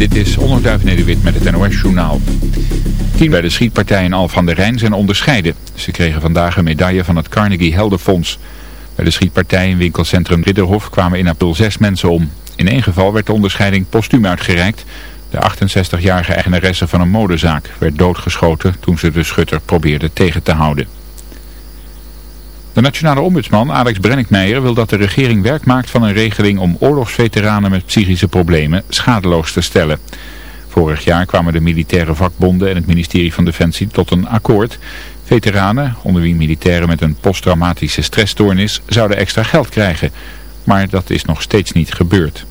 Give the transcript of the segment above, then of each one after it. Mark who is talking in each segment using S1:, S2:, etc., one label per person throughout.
S1: Dit is Onderduif Nederwit met het NOS-journaal. Tien bij de schietpartij in van der Rijn zijn onderscheiden. Ze kregen vandaag een medaille van het Carnegie Heldenfonds. Bij de schietpartij in winkelcentrum Ridderhof kwamen in april zes mensen om. In één geval werd de onderscheiding postuum uitgereikt. De 68-jarige eigenaresse van een modezaak werd doodgeschoten toen ze de schutter probeerde tegen te houden. De nationale ombudsman Alex Brenninkmeijer wil dat de regering werk maakt van een regeling om oorlogsveteranen met psychische problemen schadeloos te stellen. Vorig jaar kwamen de militaire vakbonden en het ministerie van Defensie tot een akkoord. Veteranen, onder wie militairen met een posttraumatische stressstoornis, zouden extra geld krijgen. Maar dat is nog steeds niet gebeurd.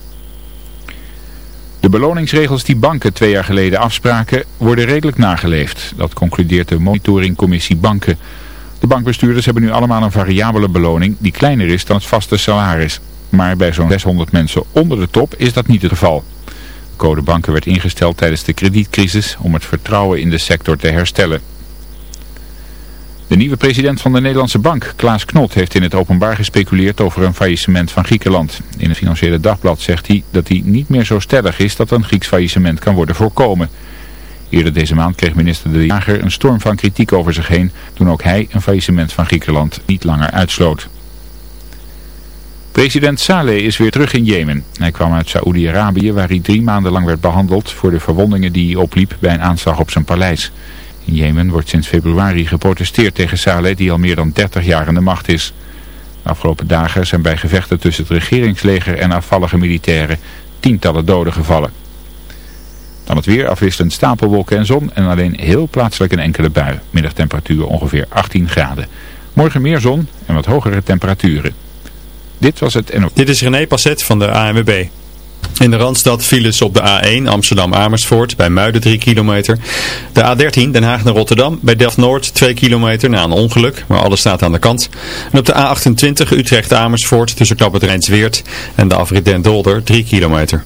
S1: De beloningsregels die banken twee jaar geleden afspraken worden redelijk nageleefd. Dat concludeert de monitoringcommissie Banken. De bankbestuurders hebben nu allemaal een variabele beloning die kleiner is dan het vaste salaris. Maar bij zo'n 600 mensen onder de top is dat niet het geval. De code banken werd ingesteld tijdens de kredietcrisis om het vertrouwen in de sector te herstellen. De nieuwe president van de Nederlandse Bank, Klaas Knot, heeft in het openbaar gespeculeerd over een faillissement van Griekenland. In het Financiële Dagblad zegt hij dat hij niet meer zo stellig is dat een Grieks faillissement kan worden voorkomen. Eerder deze maand kreeg minister De Jager een storm van kritiek over zich heen toen ook hij een faillissement van Griekenland niet langer uitsloot. President Saleh is weer terug in Jemen. Hij kwam uit Saoedi-Arabië waar hij drie maanden lang werd behandeld voor de verwondingen die hij opliep bij een aanslag op zijn paleis. In Jemen wordt sinds februari geprotesteerd tegen Saleh die al meer dan 30 jaar aan de macht is. De afgelopen dagen zijn bij gevechten tussen het regeringsleger en afvallige militairen tientallen doden gevallen. Dan het weer afwisselend stapelwolken en zon en alleen heel plaatselijk een enkele bui. Middagtemperatuur ongeveer 18 graden. Morgen meer zon en wat hogere temperaturen. Dit was het NO.
S2: Dit is René Passet van de ANWB. In de Randstad files op de A1 Amsterdam-Amersfoort bij Muiden 3 kilometer. De A13 Den Haag naar Rotterdam bij Delft-Noord 2 kilometer na een ongeluk, maar alles staat aan de kant. En op de A28 Utrecht-Amersfoort tussen Knap het Rijnsweert en de afrit Den Dolder 3 kilometer.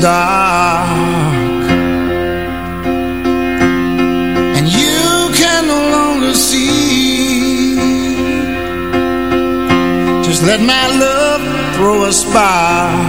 S3: dark. And you can no longer see. Just let my love throw a spark.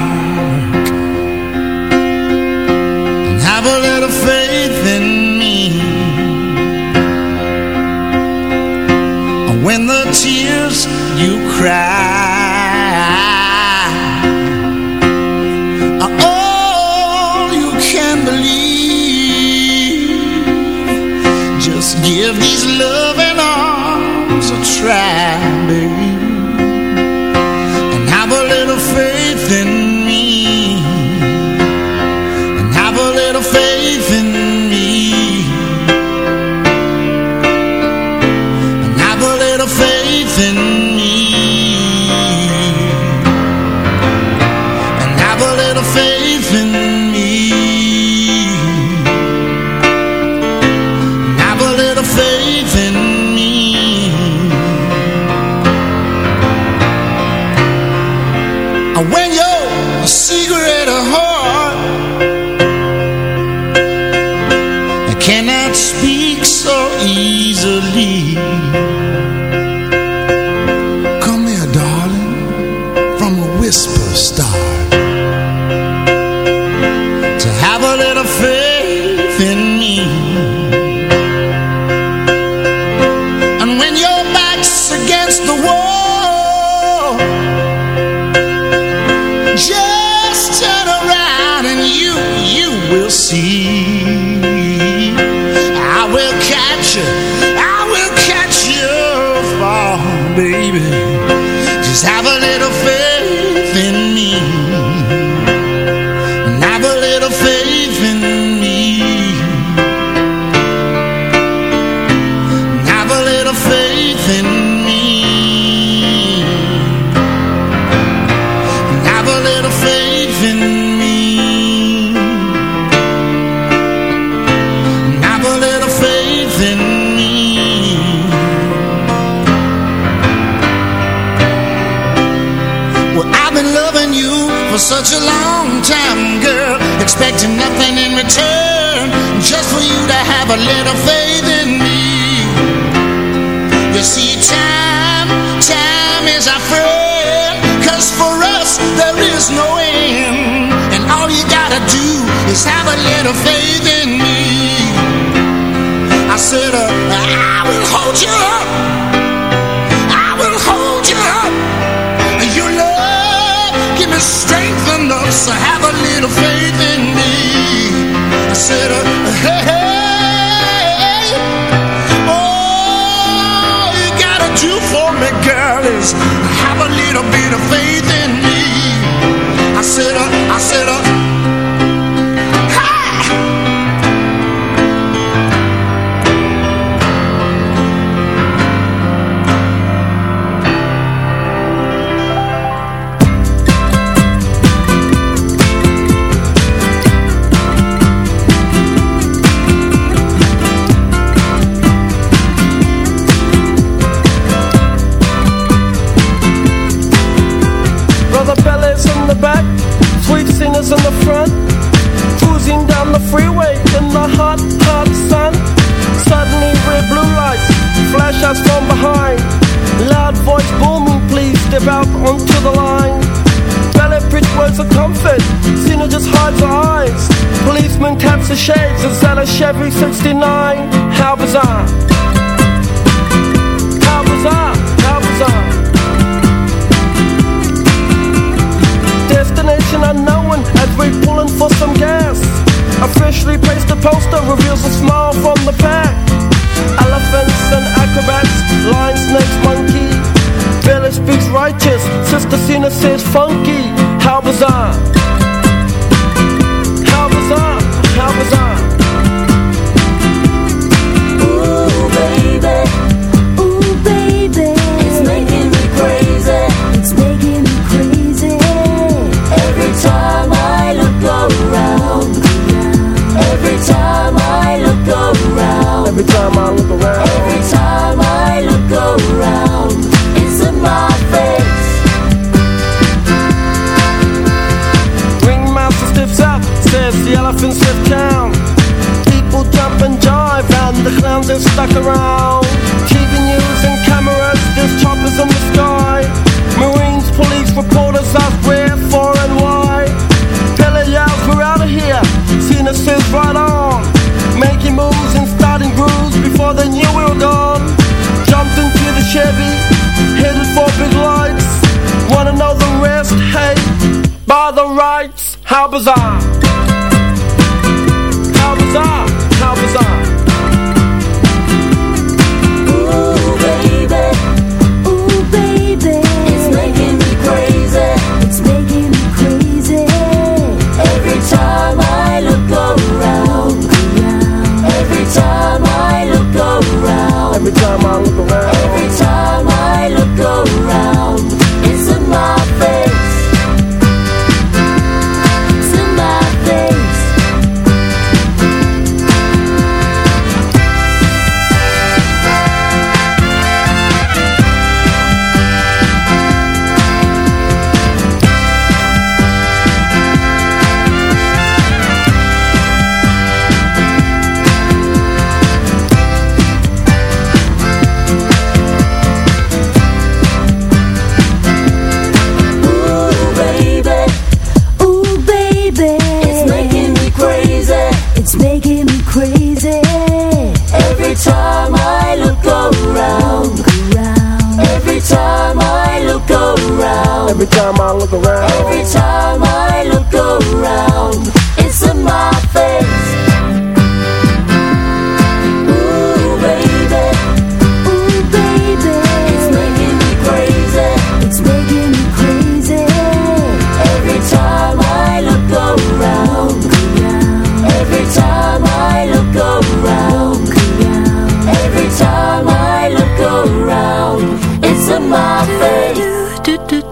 S4: goes on.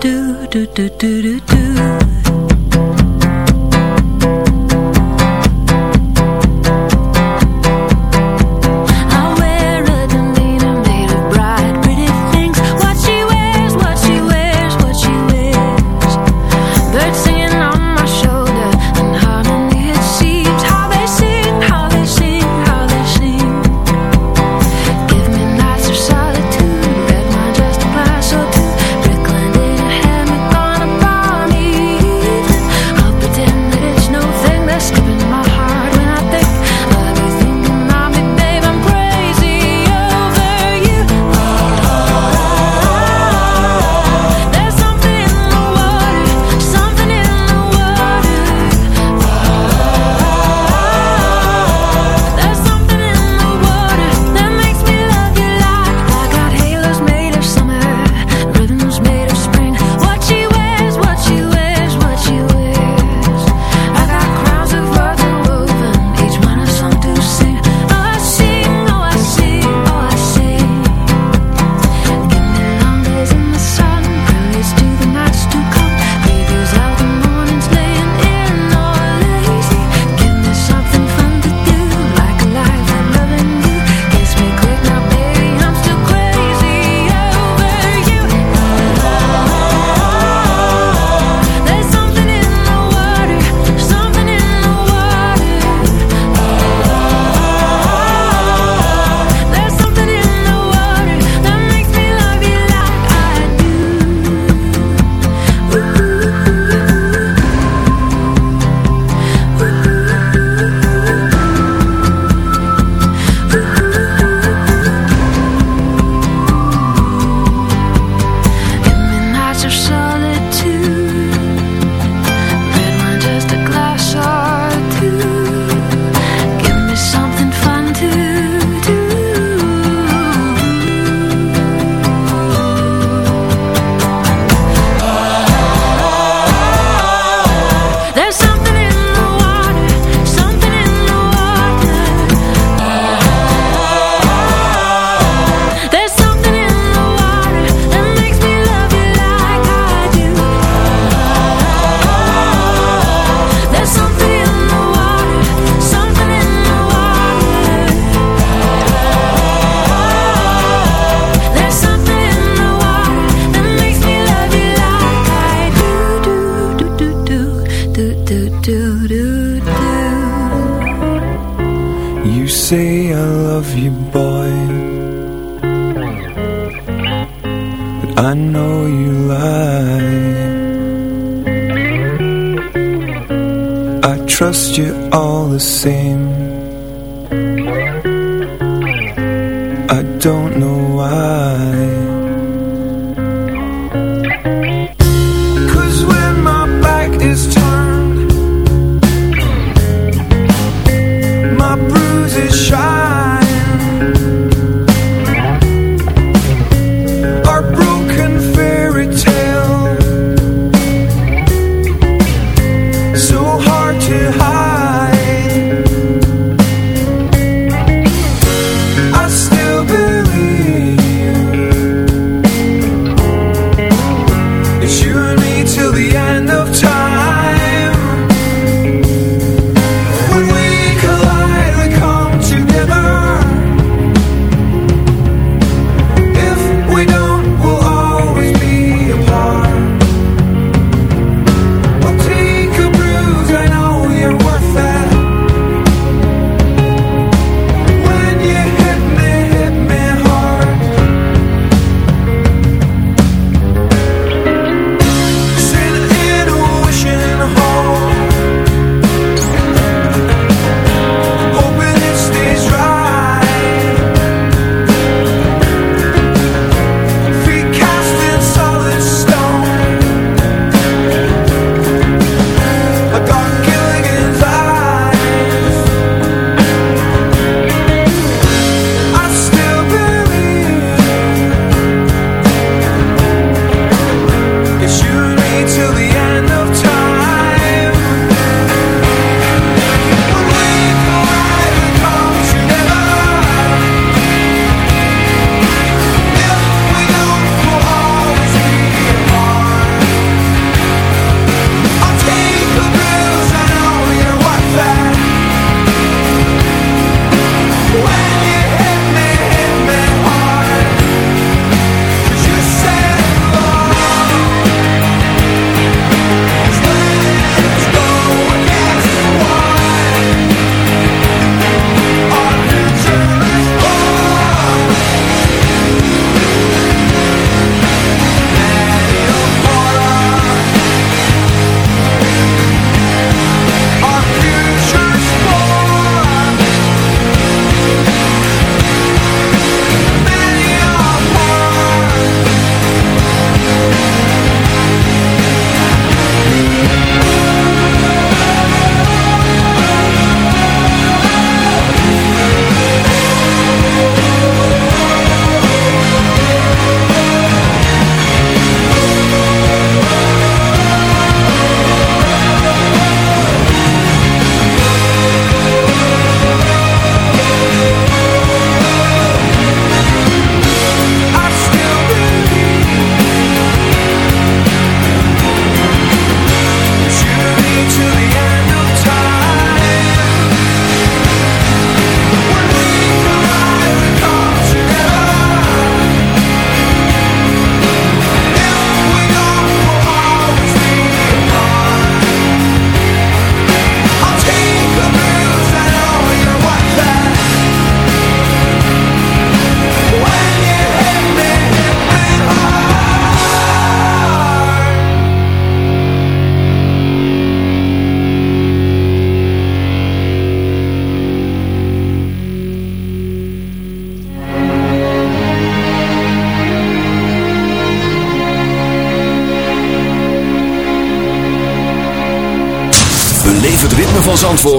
S4: Do, do, do, do, do, do,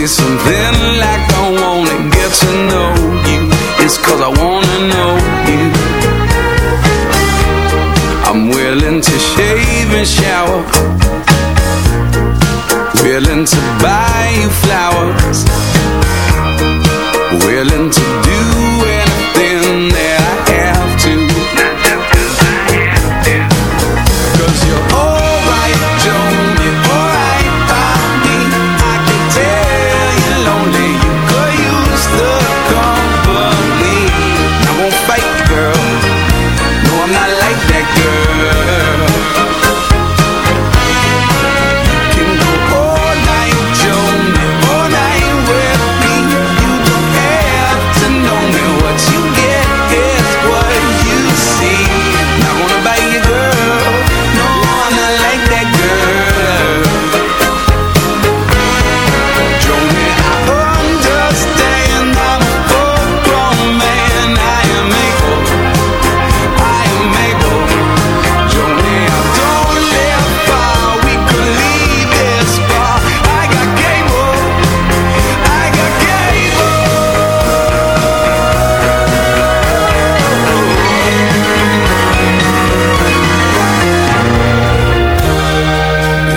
S5: see something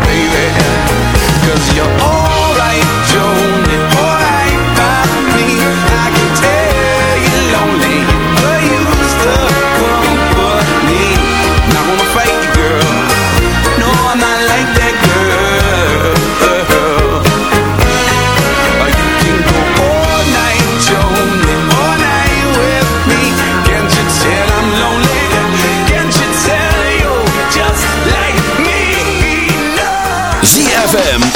S5: baby. Cause you're